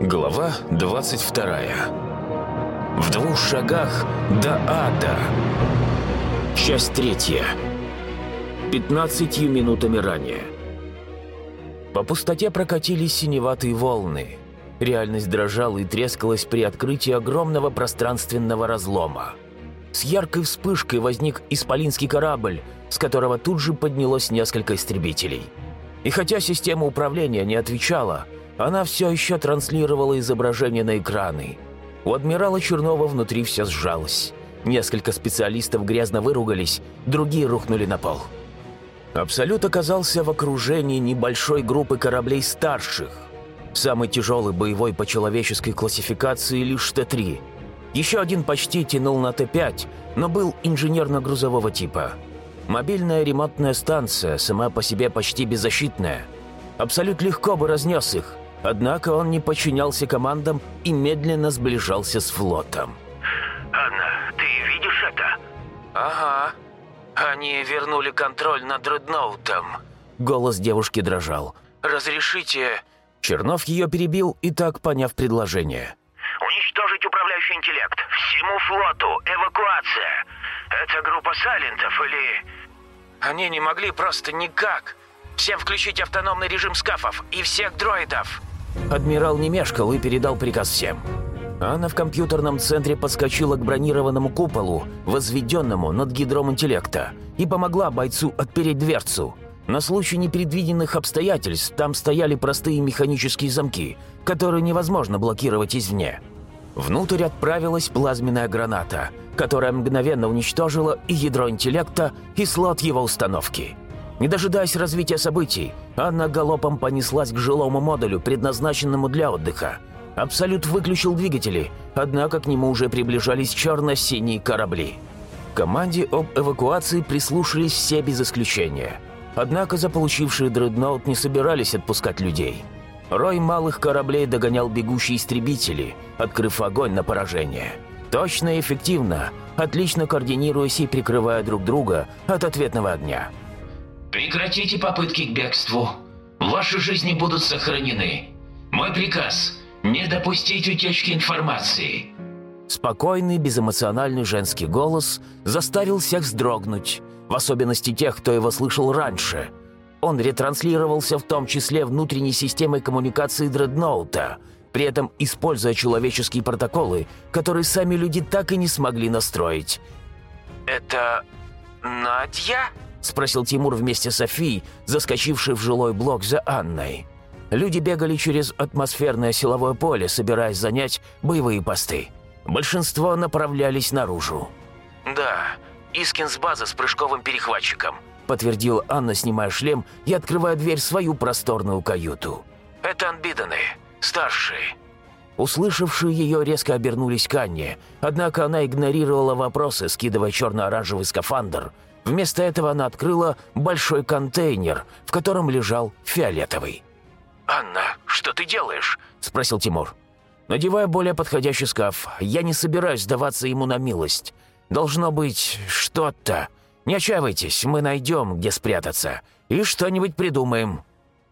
Глава 22 В двух шагах до ада. Часть третья. 15 минутами ранее. По пустоте прокатились синеватые волны. Реальность дрожала и трескалась при открытии огромного пространственного разлома. С яркой вспышкой возник исполинский корабль, с которого тут же поднялось несколько истребителей. И хотя система управления не отвечала, она все еще транслировала изображение на экраны. У адмирала Чернова внутри все сжалось. Несколько специалистов грязно выругались, другие рухнули на пол. Абсолют оказался в окружении небольшой группы кораблей старших. Самый тяжелый боевой по человеческой классификации лишь Т-3. Еще один почти тянул на Т-5, но был инженерно-грузового типа. Мобильная ремонтная станция, сама по себе почти беззащитная. Абсолют легко бы разнес их – Однако он не подчинялся командам и медленно сближался с флотом. «Анна, ты видишь это?» «Ага. Они вернули контроль над дредноутом». Голос девушки дрожал. «Разрешите...» Чернов ее перебил и так поняв предложение. «Уничтожить управляющий интеллект. Всему флоту. Эвакуация. Это группа сайлентов или...» «Они не могли просто никак. Всем включить автономный режим скафов и всех дроидов!» Адмирал не мешкал и передал приказ всем. Анна в компьютерном центре подскочила к бронированному куполу, возведенному над гидром интеллекта, и помогла бойцу отпереть дверцу. На случай непредвиденных обстоятельств там стояли простые механические замки, которые невозможно блокировать извне. Внутрь отправилась плазменная граната, которая мгновенно уничтожила и ядро интеллекта, и слот его установки. Не дожидаясь развития событий, Анна галопом понеслась к жилому модулю, предназначенному для отдыха. Абсолют выключил двигатели, однако к нему уже приближались черно-синие корабли. К команде об эвакуации прислушались все без исключения. Однако заполучившие дредноут не собирались отпускать людей. Рой малых кораблей догонял бегущие истребители, открыв огонь на поражение. Точно и эффективно, отлично координируясь и прикрывая друг друга от ответного огня. Прекратите попытки к бегству. Ваши жизни будут сохранены. Мой приказ – не допустить утечки информации. Спокойный, безэмоциональный женский голос заставил всех вздрогнуть, в особенности тех, кто его слышал раньше. Он ретранслировался в том числе внутренней системой коммуникации дредноута, при этом используя человеческие протоколы, которые сами люди так и не смогли настроить. «Это... Надя?» — спросил Тимур вместе с Софией, заскочившей в жилой блок за Анной. Люди бегали через атмосферное силовое поле, собираясь занять боевые посты. Большинство направлялись наружу. «Да, Искин с базы с прыжковым перехватчиком», — подтвердила Анна, снимая шлем и открывая дверь в свою просторную каюту. «Это Анбиданы, старшие». Услышавшие ее резко обернулись к Анне, однако она игнорировала вопросы, скидывая черно-оранжевый скафандр — Вместо этого она открыла большой контейнер, в котором лежал фиолетовый. «Анна, что ты делаешь?» – спросил Тимур. «Надевая более подходящий скаф, я не собираюсь сдаваться ему на милость. Должно быть что-то. Не отчаивайтесь, мы найдем, где спрятаться, и что-нибудь придумаем».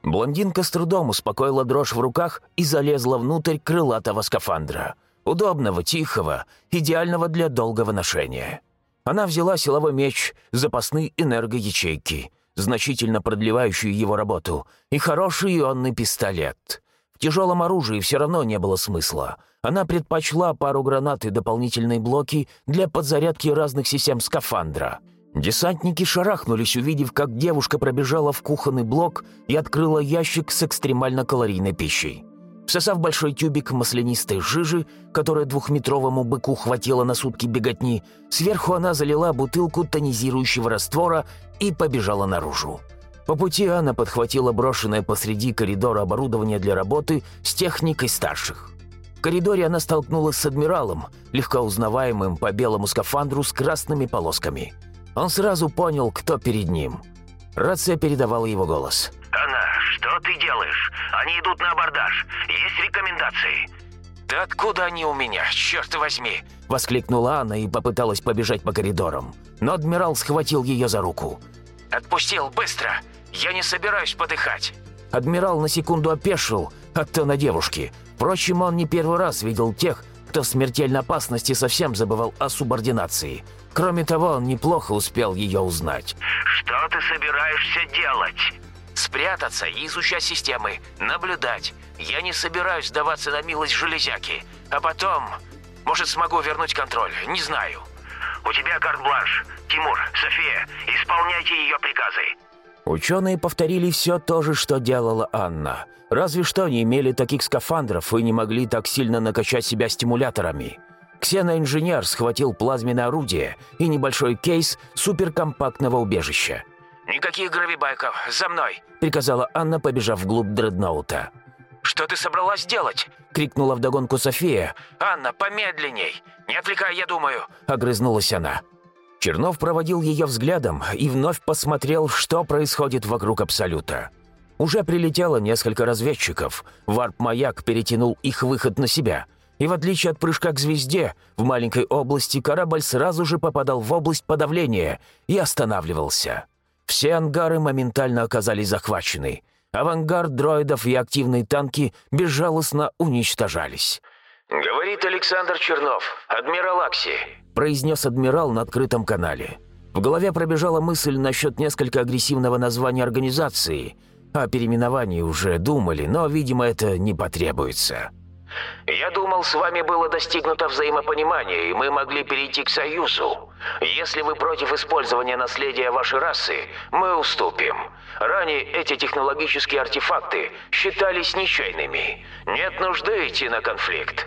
Блондинка с трудом успокоила дрожь в руках и залезла внутрь крылатого скафандра. Удобного, тихого, идеального для долгого ношения. Она взяла силовой меч, запасные энергоячейки, значительно продлевающую его работу, и хороший ионный пистолет. В тяжелом оружии все равно не было смысла. Она предпочла пару гранат и дополнительные блоки для подзарядки разных систем скафандра. Десантники шарахнулись, увидев, как девушка пробежала в кухонный блок и открыла ящик с экстремально калорийной пищей. Всосав большой тюбик маслянистой жижи, которая двухметровому быку хватило на сутки беготни, сверху она залила бутылку тонизирующего раствора и побежала наружу. По пути Анна подхватила брошенное посреди коридора оборудование для работы с техникой старших. В коридоре она столкнулась с адмиралом, легко узнаваемым по белому скафандру с красными полосками. Он сразу понял, кто перед ним. Рация передавала его голос. «Анна, что ты делаешь? Они идут на абордаж. Есть рекомендации?» «Да откуда они у меня, черт возьми?» – воскликнула Анна и попыталась побежать по коридорам. Но адмирал схватил ее за руку. «Отпустил, быстро! Я не собираюсь подыхать!» Адмирал на секунду опешил от тона девушки. В Впрочем, он не первый раз видел тех, кто в смертельной опасности совсем забывал о субординации. Кроме того, он неплохо успел ее узнать. Что ты собираешься делать? Спрятаться и изучать системы, наблюдать. Я не собираюсь сдаваться на милость железяки. А потом, может, смогу вернуть контроль, не знаю. У тебя карт-бланш. Тимур, София, исполняйте ее приказы. Ученые повторили все то же, что делала Анна. Разве что не имели таких скафандров и не могли так сильно накачать себя стимуляторами. Ксеноинженер схватил плазменное орудие и небольшой кейс суперкомпактного убежища. «Никаких гравибайков, за мной!» – приказала Анна, побежав вглубь дредноута. «Что ты собралась делать?» – крикнула вдогонку София. «Анна, помедленней! Не отвлекай, я думаю!» – огрызнулась она. Чернов проводил ее взглядом и вновь посмотрел, что происходит вокруг Абсолюта. Уже прилетело несколько разведчиков. Варп-маяк перетянул их выход на себя. И в отличие от прыжка к звезде, в маленькой области корабль сразу же попадал в область подавления и останавливался. Все ангары моментально оказались захвачены. Авангард дроидов и активные танки безжалостно уничтожались. «Говорит Александр Чернов, адмирал Акси», – произнес адмирал на открытом канале. В голове пробежала мысль насчет несколько агрессивного названия организации. О переименовании уже думали, но, видимо, это не потребуется. «Я думал, с вами было достигнуто взаимопонимание, и мы могли перейти к союзу. Если вы против использования наследия вашей расы, мы уступим. Ранее эти технологические артефакты считались ничейными. Нет нужды идти на конфликт».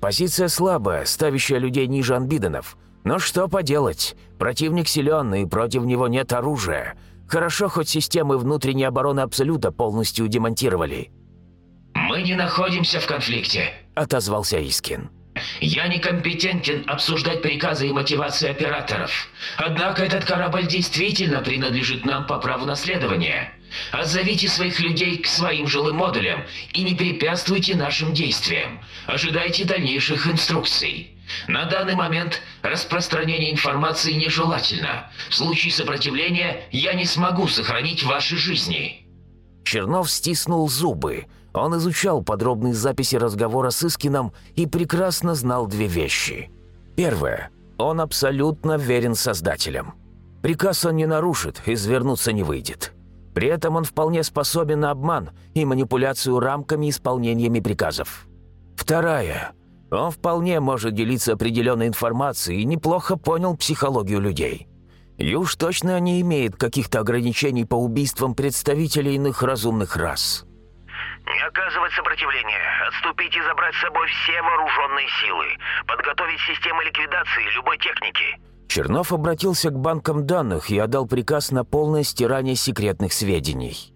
Позиция слабая, ставящая людей ниже анбиденов. Но что поделать? Противник силен, и против него нет оружия. Хорошо, хоть системы внутренней обороны Абсолюта полностью демонтировали. «Мы не находимся в конфликте», — отозвался Искин. «Я некомпетентен обсуждать приказы и мотивации операторов. Однако этот корабль действительно принадлежит нам по праву наследования. Отзовите своих людей к своим жилым модулям и не препятствуйте нашим действиям. Ожидайте дальнейших инструкций. На данный момент распространение информации нежелательно. В случае сопротивления я не смогу сохранить ваши жизни». Чернов стиснул зубы. Он изучал подробные записи разговора с Искином и прекрасно знал две вещи. Первое. Он абсолютно верен создателям. Приказ он не нарушит, извернуться не выйдет. При этом он вполне способен на обман и манипуляцию рамками исполнениями приказов. Вторая. Он вполне может делиться определенной информацией и неплохо понял психологию людей. Уж точно не имеет каких-то ограничений по убийствам представителей иных разумных рас. Не оказывать сопротивление, отступить и забрать с собой все вооруженные силы, подготовить системы ликвидации любой техники. Чернов обратился к банкам данных и отдал приказ на полное стирание секретных сведений.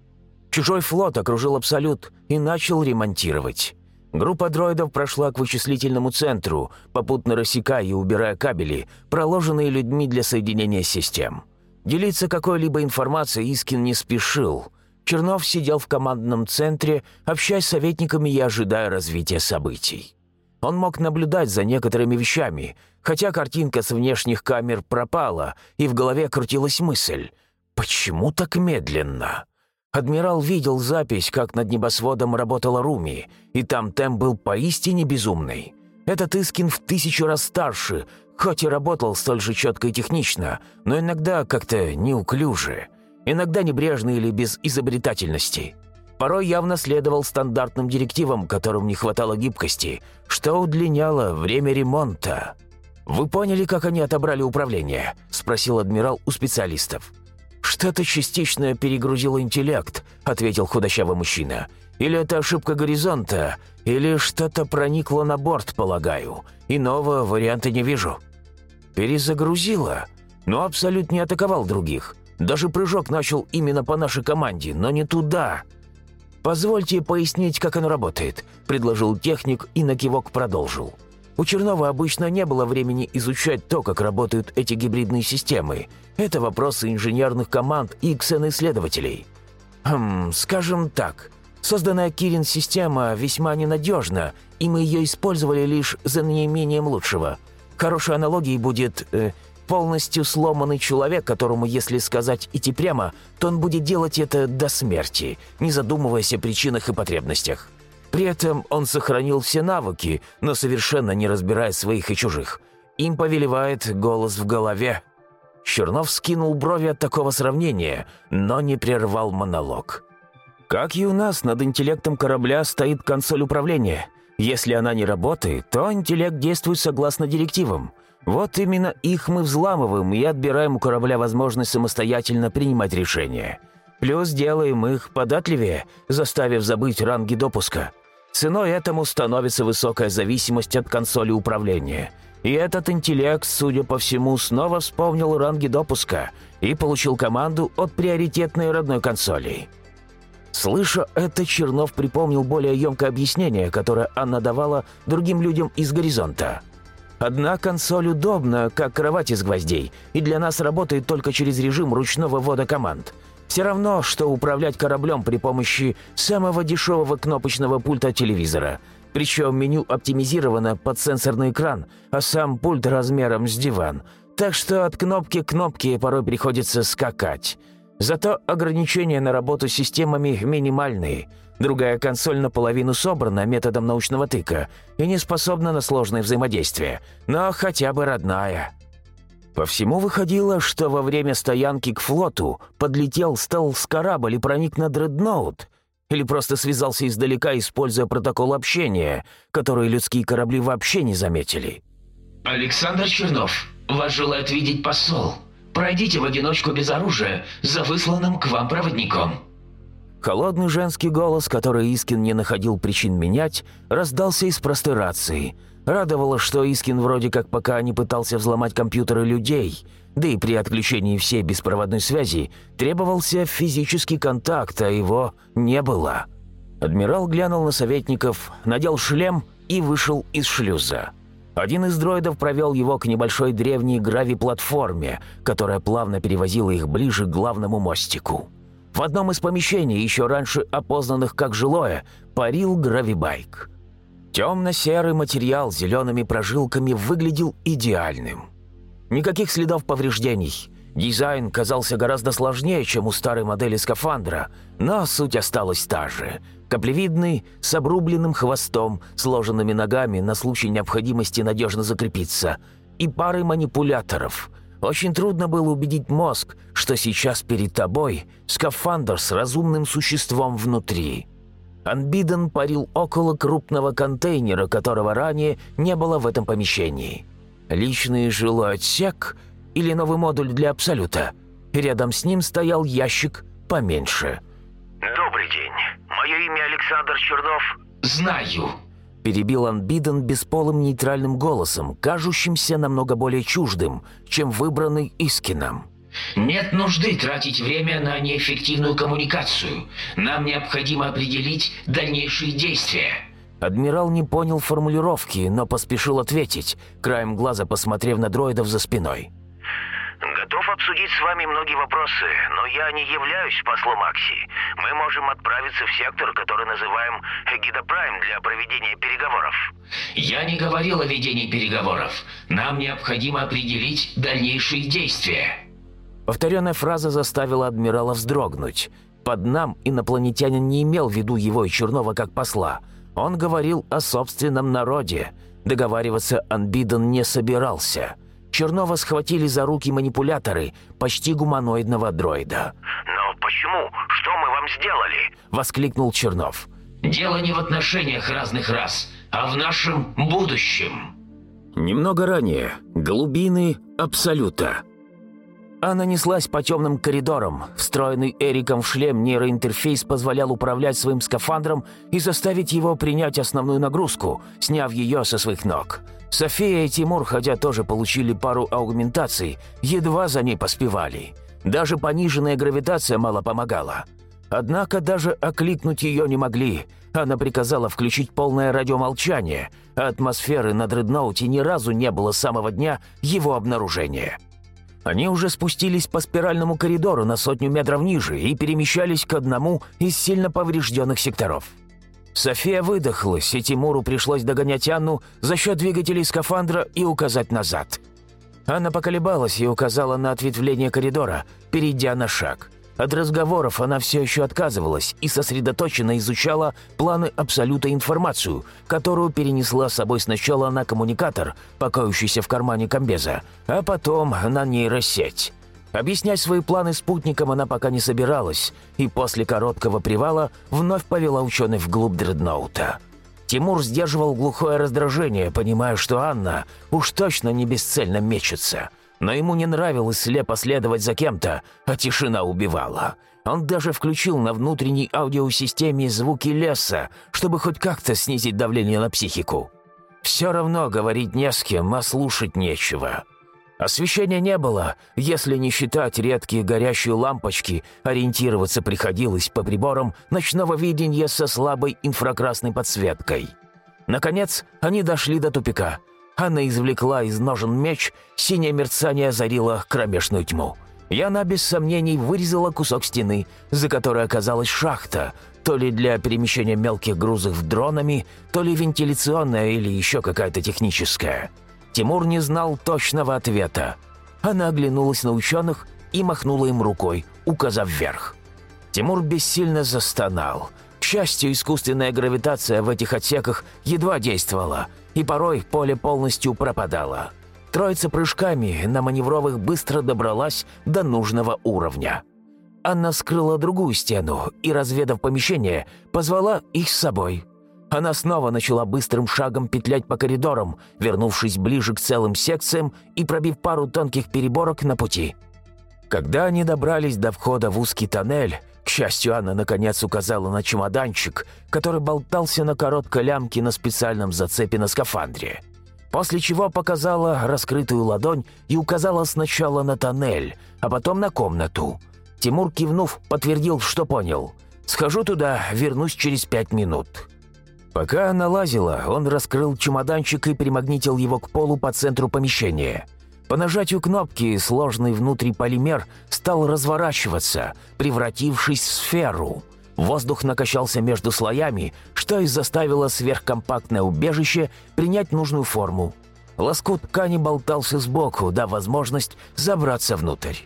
Чужой флот окружил Абсолют и начал ремонтировать. Группа дроидов прошла к вычислительному центру, попутно рассекая и убирая кабели, проложенные людьми для соединения систем. Делиться какой-либо информацией Искин не спешил. Чернов сидел в командном центре, общаясь с советниками и ожидая развития событий. Он мог наблюдать за некоторыми вещами, хотя картинка с внешних камер пропала, и в голове крутилась мысль «Почему так медленно?» Адмирал видел запись, как над небосводом работала Руми, и там темп был поистине безумный. Этот Искин в тысячу раз старше, хоть и работал столь же четко и технично, но иногда как-то неуклюже, иногда небрежно или без изобретательности. Порой явно следовал стандартным директивам, которым не хватало гибкости, что удлиняло время ремонта. «Вы поняли, как они отобрали управление?» – спросил адмирал у специалистов. «Что-то частично перегрузило интеллект», — ответил худощавый мужчина. «Или это ошибка горизонта, или что-то проникло на борт, полагаю. Иного варианта не вижу». «Перезагрузило, но абсолютно не атаковал других. Даже прыжок начал именно по нашей команде, но не туда». «Позвольте пояснить, как оно работает», — предложил техник и на кивок продолжил. У Чернова обычно не было времени изучать то, как работают эти гибридные системы. Это вопросы инженерных команд и ксеноисследователей. Хм, скажем так, созданная Кирин-система весьма ненадежна, и мы ее использовали лишь за неимением лучшего. Хорошей аналогией будет э, полностью сломанный человек, которому, если сказать идти прямо, то он будет делать это до смерти, не задумываясь о причинах и потребностях. При этом он сохранил все навыки, но совершенно не разбирая своих и чужих. Им повелевает голос в голове. Чернов скинул брови от такого сравнения, но не прервал монолог. Как и у нас, над интеллектом корабля стоит консоль управления. Если она не работает, то интеллект действует согласно директивам. Вот именно их мы взламываем и отбираем у корабля возможность самостоятельно принимать решения. Плюс делаем их податливее, заставив забыть ранги допуска. Ценой этому становится высокая зависимость от консоли управления. И этот интеллект, судя по всему, снова вспомнил ранги допуска и получил команду от приоритетной родной консоли. Слыша это, Чернов припомнил более емкое объяснение, которое Анна давала другим людям из «Горизонта». Одна консоль удобна, как кровать из гвоздей, и для нас работает только через режим ручного ввода команд. Все равно, что управлять кораблем при помощи самого дешевого кнопочного пульта телевизора. Причем меню оптимизировано под сенсорный экран, а сам пульт размером с диван. Так что от кнопки к кнопке порой приходится скакать. Зато ограничения на работу с системами минимальные. Другая консоль наполовину собрана методом научного тыка и не способна на сложное взаимодействие, но хотя бы родная. По всему выходило, что во время стоянки к флоту подлетел стелс-корабль и проник на дредноут, или просто связался издалека, используя протокол общения, который людские корабли вообще не заметили. «Александр Чернов, вас желает видеть посол», Пройдите в одиночку без оружия за высланным к вам проводником». Холодный женский голос, который Искин не находил причин менять, раздался из простой рации. Радовало, что Искин вроде как пока не пытался взломать компьютеры людей, да и при отключении всей беспроводной связи требовался физический контакт, а его не было. Адмирал глянул на советников, надел шлем и вышел из шлюза. Один из дроидов провел его к небольшой древней грави-платформе, которая плавно перевозила их ближе к главному мостику. В одном из помещений, еще раньше опознанных как жилое, парил гравибайк. Темно-серый материал с зелеными прожилками выглядел идеальным. Никаких следов повреждений. Дизайн казался гораздо сложнее, чем у старой модели скафандра, но суть осталась та же – Каплевидный, с обрубленным хвостом, сложенными ногами на случай необходимости надежно закрепиться, и парой манипуляторов. Очень трудно было убедить мозг, что сейчас перед тобой скафандр с разумным существом внутри. Анбиден парил около крупного контейнера, которого ранее не было в этом помещении. Личный жилой отсек или новый модуль для Абсолюта. Рядом с ним стоял ящик поменьше. «Добрый день. Мое имя Александр Чернов». «Знаю», – перебил Анбиден бесполым нейтральным голосом, кажущимся намного более чуждым, чем выбранный Искином. «Нет нужды тратить время на неэффективную коммуникацию. Нам необходимо определить дальнейшие действия». Адмирал не понял формулировки, но поспешил ответить, краем глаза посмотрев на дроидов за спиной. Готов обсудить с вами многие вопросы, но я не являюсь послом Акси. Мы можем отправиться в сектор, который называем Гидопрайм для проведения переговоров. Я не говорил о ведении переговоров. Нам необходимо определить дальнейшие действия. Повторенная фраза заставила адмирала вздрогнуть. Под нам инопланетянин не имел в виду его и Чернова как посла. Он говорил о собственном народе. Договариваться Анбиден не собирался. Чернова схватили за руки манипуляторы почти гуманоидного дроида. «Но почему? Что мы вам сделали?» – воскликнул Чернов. «Дело не в отношениях разных рас, а в нашем будущем». Немного ранее. Глубины Абсолюта. Она неслась по темным коридорам. Встроенный Эриком в шлем нейроинтерфейс позволял управлять своим скафандром и заставить его принять основную нагрузку, сняв ее со своих ног. София и Тимур, хотя тоже получили пару аугментаций, едва за ней поспевали. Даже пониженная гравитация мало помогала. Однако даже окликнуть ее не могли. Она приказала включить полное радиомолчание, а атмосферы на дредноуте ни разу не было с самого дня его обнаружения. Они уже спустились по спиральному коридору на сотню метров ниже и перемещались к одному из сильно поврежденных секторов. София выдохлась, и Тимуру пришлось догонять Анну за счет двигателей скафандра и указать назад. Анна поколебалась и указала на ответвление коридора, перейдя на шаг. От разговоров она все еще отказывалась и сосредоточенно изучала планы Абсолюта информацию, которую перенесла с собой сначала на коммуникатор, покоящийся в кармане комбеза, а потом на нейросеть. Объяснять свои планы спутникам она пока не собиралась, и после короткого привала вновь повела ученых вглубь дредноута. Тимур сдерживал глухое раздражение, понимая, что Анна уж точно не бесцельно мечется – но ему не нравилось слепо следовать за кем-то, а тишина убивала. Он даже включил на внутренней аудиосистеме звуки леса, чтобы хоть как-то снизить давление на психику. Все равно говорить не с кем, а слушать нечего. Освещения не было, если не считать редкие горящие лампочки, ориентироваться приходилось по приборам ночного видения со слабой инфракрасной подсветкой. Наконец, они дошли до тупика – Анна извлекла из ножен меч, синее мерцание озарило кромешную тьму. И она, без сомнений, вырезала кусок стены, за которой оказалась шахта, то ли для перемещения мелких грузов дронами, то ли вентиляционная или еще какая-то техническая. Тимур не знал точного ответа. Она оглянулась на ученых и махнула им рукой, указав вверх. Тимур бессильно застонал. К счастью, искусственная гравитация в этих отсеках едва действовала – и порой поле полностью пропадало. Троица прыжками на маневровых быстро добралась до нужного уровня. Анна скрыла другую стену и, разведав помещение, позвала их с собой. Она снова начала быстрым шагом петлять по коридорам, вернувшись ближе к целым секциям и пробив пару тонких переборок на пути. Когда они добрались до входа в узкий тоннель, к счастью, Анна наконец указала на чемоданчик, который болтался на короткой лямке на специальном зацепе на скафандре. После чего показала раскрытую ладонь и указала сначала на тоннель, а потом на комнату. Тимур, кивнув, подтвердил, что понял. «Схожу туда, вернусь через пять минут». Пока она лазила, он раскрыл чемоданчик и примагнитил его к полу по центру помещения – по нажатию кнопки сложный внутри полимер стал разворачиваться, превратившись в сферу. Воздух накачался между слоями, что и заставило сверхкомпактное убежище принять нужную форму. Лоскут ткани болтался сбоку, дав возможность забраться внутрь.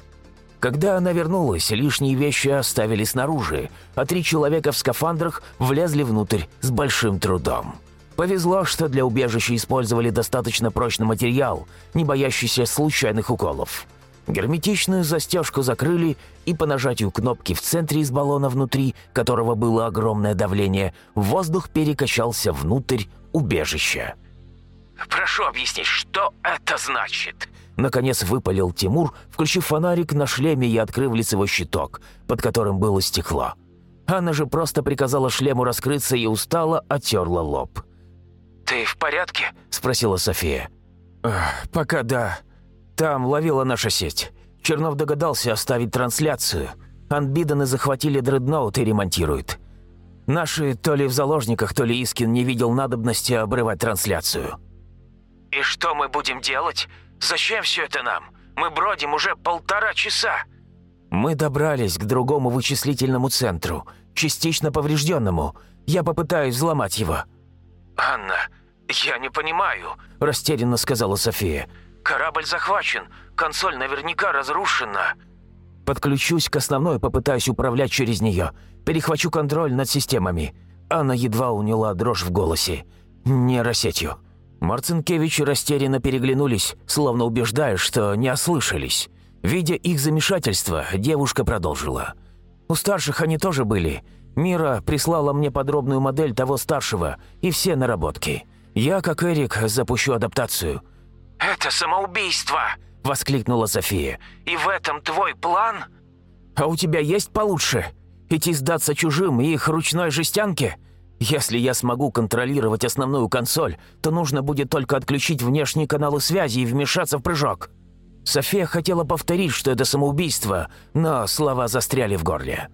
Когда она вернулась, лишние вещи оставили снаружи, а три человека в скафандрах влезли внутрь с большим трудом. Повезло, что для убежища использовали достаточно прочный материал, не боящийся случайных уколов. Герметичную застежку закрыли, и по нажатию кнопки в центре из баллона внутри, которого было огромное давление, воздух перекачался внутрь убежища. «Прошу объяснить, что это значит?» Наконец выпалил Тимур, включив фонарик на шлеме и открыв лицевой щиток, под которым было стекло. Анна же просто приказала шлему раскрыться и устало оттерла лоб. «Ты в порядке?» – спросила София. «Пока да. Там ловила наша сеть. Чернов догадался оставить трансляцию. Анбиданы захватили дредноут и ремонтируют. Наши то ли в заложниках, то ли Искин не видел надобности обрывать трансляцию». «И что мы будем делать? Зачем все это нам? Мы бродим уже полтора часа». «Мы добрались к другому вычислительному центру, частично поврежденному. Я попытаюсь взломать его». «Анна, я не понимаю», – растерянно сказала София. «Корабль захвачен, консоль наверняка разрушена». «Подключусь к основной, попытаюсь управлять через нее. Перехвачу контроль над системами». Анна едва уняла дрожь в голосе. «Нейросетью». Марцинкевич растерянно переглянулись, словно убеждая, что не ослышались. Видя их замешательство, девушка продолжила. «У старших они тоже были. Мира прислала мне подробную модель того старшего и все наработки. Я, как Эрик, запущу адаптацию». «Это самоубийство!» – воскликнула София. «И в этом твой план?» «А у тебя есть получше? Идти сдаться чужим и их ручной жестянке? Если я смогу контролировать основную консоль, то нужно будет только отключить внешние каналы связи и вмешаться в прыжок». София хотела повторить, что это самоубийство, но слова застряли в горле.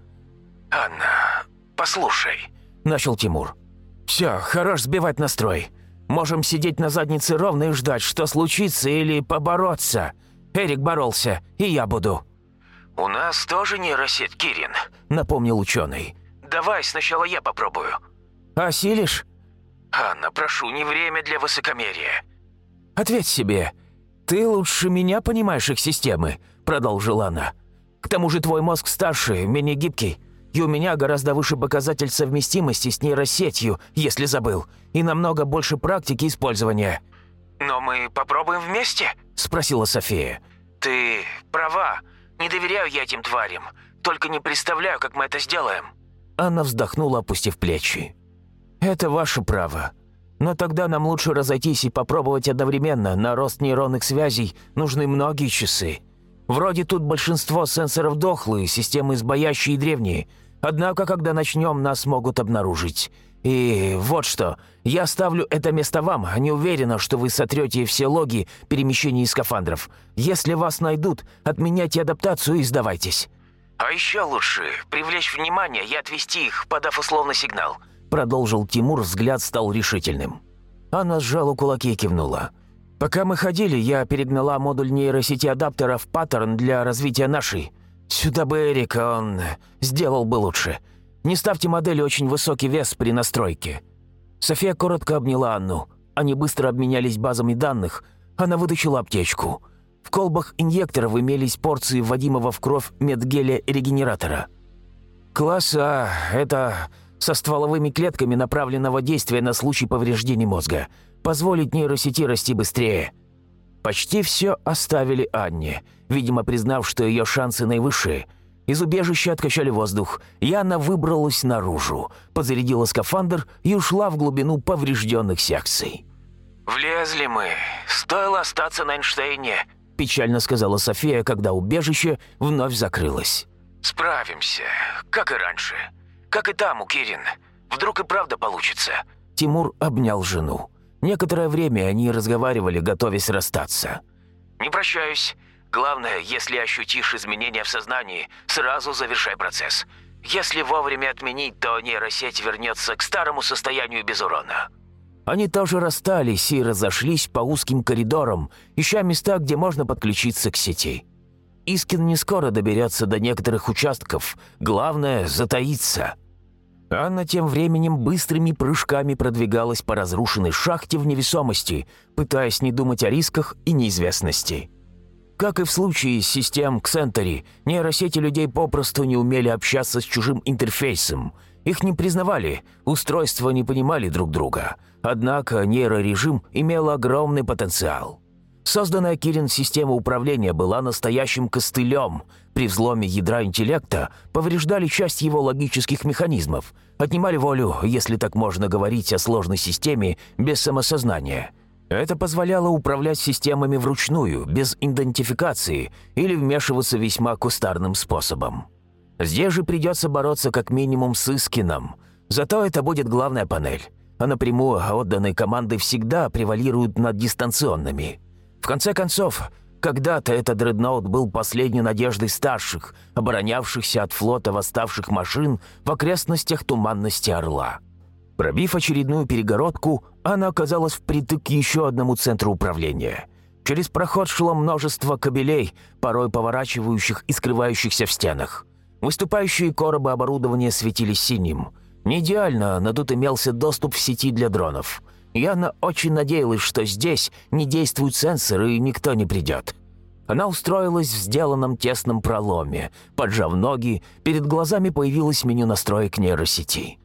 «Анна, послушай», – начал Тимур. «Все, хорош сбивать настрой. Можем сидеть на заднице ровно и ждать, что случится, или побороться. Эрик боролся, и я буду». «У нас тоже нейросеть, Кирин», – напомнил ученый. «Давай сначала я попробую». «Осилишь?» «Анна, прошу, не время для высокомерия». «Ответь себе. Ты лучше меня понимаешь их системы», – продолжила она. К тому же твой мозг старше, менее гибкий. И у меня гораздо выше показатель совместимости с нейросетью, если забыл, и намного больше практики использования». «Но мы попробуем вместе?» – спросила София. «Ты права. Не доверяю я этим тварям. Только не представляю, как мы это сделаем». Она вздохнула, опустив плечи. «Это ваше право. Но тогда нам лучше разойтись и попробовать одновременно. На рост нейронных связей нужны многие часы. Вроде тут большинство сенсоров дохлые, системы сбоящие и древние. Однако, когда начнем, нас могут обнаружить. И вот что, я ставлю это место вам, не уверена, что вы сотрете все логи перемещений скафандров. Если вас найдут, отменяйте адаптацию и сдавайтесь». «А еще лучше привлечь внимание и отвести их, подав условный сигнал», продолжил Тимур, взгляд стал решительным. Она сжала кулаки и кивнула. «Пока мы ходили, я перегнала модуль нейросети адаптера в паттерн для развития нашей. Сюда бы Эрика, он сделал бы лучше. Не ставьте модели очень высокий вес при настройке». София коротко обняла Анну. Они быстро обменялись базами данных. Она вытащила аптечку. В колбах инъекторов имелись порции вводимого в кровь медгеля-регенератора. «Класс А – это со стволовыми клетками направленного действия на случай повреждений мозга. Позволить нейросети расти быстрее». Почти все оставили Анне, видимо, признав, что ее шансы наивысшие – из убежища откачали воздух, и она выбралась наружу, подзарядила скафандр и ушла в глубину поврежденных секций. «Влезли мы. Стоило остаться на Эйнштейне», – печально сказала София, когда убежище вновь закрылось. «Справимся, как и раньше. Как и там, у Кирин. Вдруг и правда получится». Тимур обнял жену. Некоторое время они разговаривали, готовясь расстаться. «Не прощаюсь. Главное, если ощутишь изменения в сознании, сразу завершай процесс. Если вовремя отменить, то нейросеть вернется к старому состоянию без урона». Они тоже расстались и разошлись по узким коридорам, ища места, где можно подключиться к сети. Искин не скоро доберется до некоторых участков, главное – затаиться. Анна тем временем быстрыми прыжками продвигалась по разрушенной шахте в невесомости, пытаясь не думать о рисках и неизвестности. Как и в случае с систем Ксентери, нейросети людей попросту не умели общаться с чужим интерфейсом. Их не признавали, устройства не понимали друг друга. Однако нейрорежим имел огромный потенциал. Созданная Кирин система управления была настоящим костылем. При взломе ядра интеллекта повреждали часть его логических механизмов, отнимали волю, если так можно говорить о сложной системе без самосознания – это позволяло управлять системами вручную, без идентификации или вмешиваться весьма кустарным способом. Здесь же придется бороться как минимум с Искином. Зато это будет главная панель, а напрямую отданные команды всегда превалируют над дистанционными. В конце концов, когда-то этот дредноут был последней надеждой старших, оборонявшихся от флота восставших машин в окрестностях туманности Орла. Пробив очередную перегородку, она оказалась впритык к еще одному центру управления. Через проход шло множество кабелей, порой поворачивающих и скрывающихся в стенах. Выступающие коробы оборудования светились синим. Не идеально, но тут имелся доступ в сети для дронов. Яна очень надеялась, что здесь не действуют сенсоры и никто не придет. Она устроилась в сделанном тесном проломе. Поджав ноги, перед глазами появилось меню настроек нейросети.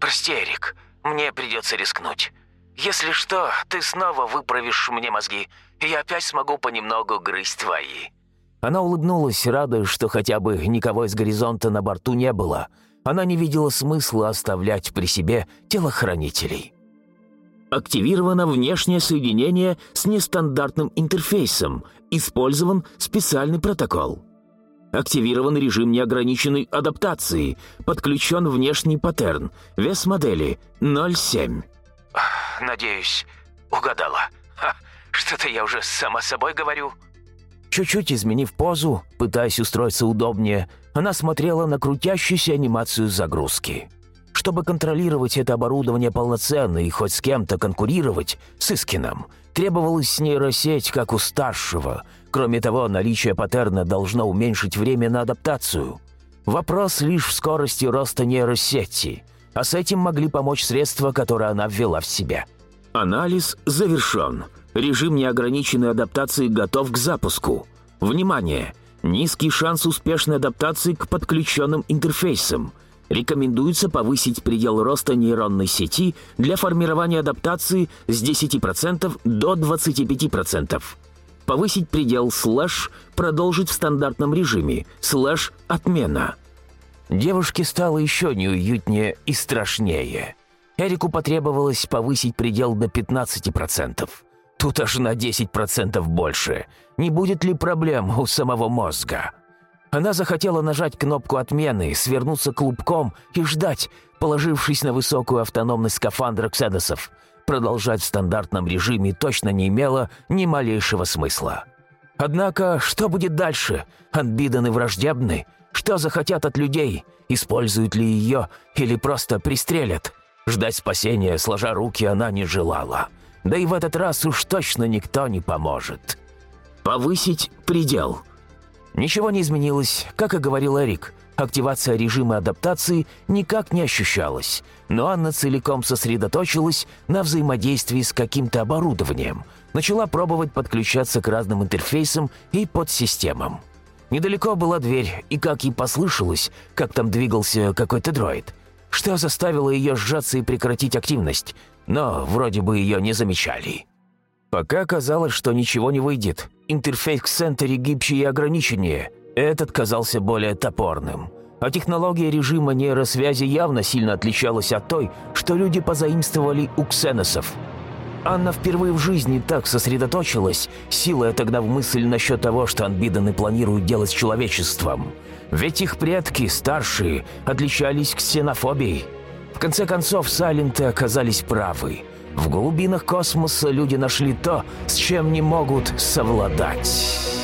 «Прости, Эрик, мне придется рискнуть. Если что, ты снова выправишь мне мозги, и я опять смогу понемногу грызть твои». Она улыбнулась, радуясь, что хотя бы никого из горизонта на борту не было. Она не видела смысла оставлять при себе телохранителей. Активировано внешнее соединение с нестандартным интерфейсом. Использован специальный протокол. Активирован режим неограниченной адаптации. Подключен внешний паттерн. Вес модели 0,7. Надеюсь, угадала. Что-то я уже сама собой говорю. Чуть-чуть изменив позу, пытаясь устроиться удобнее, она смотрела на крутящуюся анимацию загрузки. Чтобы контролировать это оборудование полноценно и хоть с кем-то конкурировать, с Искином, требовалась нейросеть, как у старшего – Кроме того, наличие паттерна должно уменьшить время на адаптацию. Вопрос лишь в скорости роста нейросети, а с этим могли помочь средства, которые она ввела в себя. Анализ завершен. Режим неограниченной адаптации готов к запуску. Внимание! Низкий шанс успешной адаптации к подключенным интерфейсам. Рекомендуется повысить предел роста нейронной сети для формирования адаптации с 10% до 25%. Повысить предел слэш продолжить в стандартном режиме слэш отмена. Девушке стало еще неуютнее и страшнее. Эрику потребовалось повысить предел до 15%. Тут аж на 10% больше. Не будет ли проблем у самого мозга? Она захотела нажать кнопку отмены, свернуться клубком и ждать, положившись на высокую автономность скафандра Кседосов. Продолжать в стандартном режиме точно не имело ни малейшего смысла. Однако, что будет дальше? Анбиданы враждебны? Что захотят от людей? Используют ли ее или просто пристрелят? Ждать спасения, сложа руки, она не желала. Да и в этот раз уж точно никто не поможет. Повысить предел. Ничего не изменилось, как и говорил Эрик. Активация режима адаптации никак не ощущалась, но Анна целиком сосредоточилась на взаимодействии с каким-то оборудованием. Начала пробовать подключаться к разным интерфейсам и подсистемам. Недалеко была дверь, и как ей послышалось, как там двигался какой-то дроид, что заставило ее сжаться и прекратить активность, но вроде бы ее не замечали. Пока казалось, что ничего не выйдет. Интерфейс к центре гибче и ограниченнее. Этот казался более топорным. А технология режима нейросвязи явно сильно отличалась от той, что люди позаимствовали у ксеносов. Анна впервые в жизни так сосредоточилась, силая тогда в мысль насчет того, что анбиданы планируют делать с человечеством. Ведь их предки, старшие, отличались ксенофобией. В конце концов, Сайленты оказались правы. В глубинах космоса люди нашли то, с чем не могут совладать».